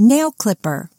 nail clipper.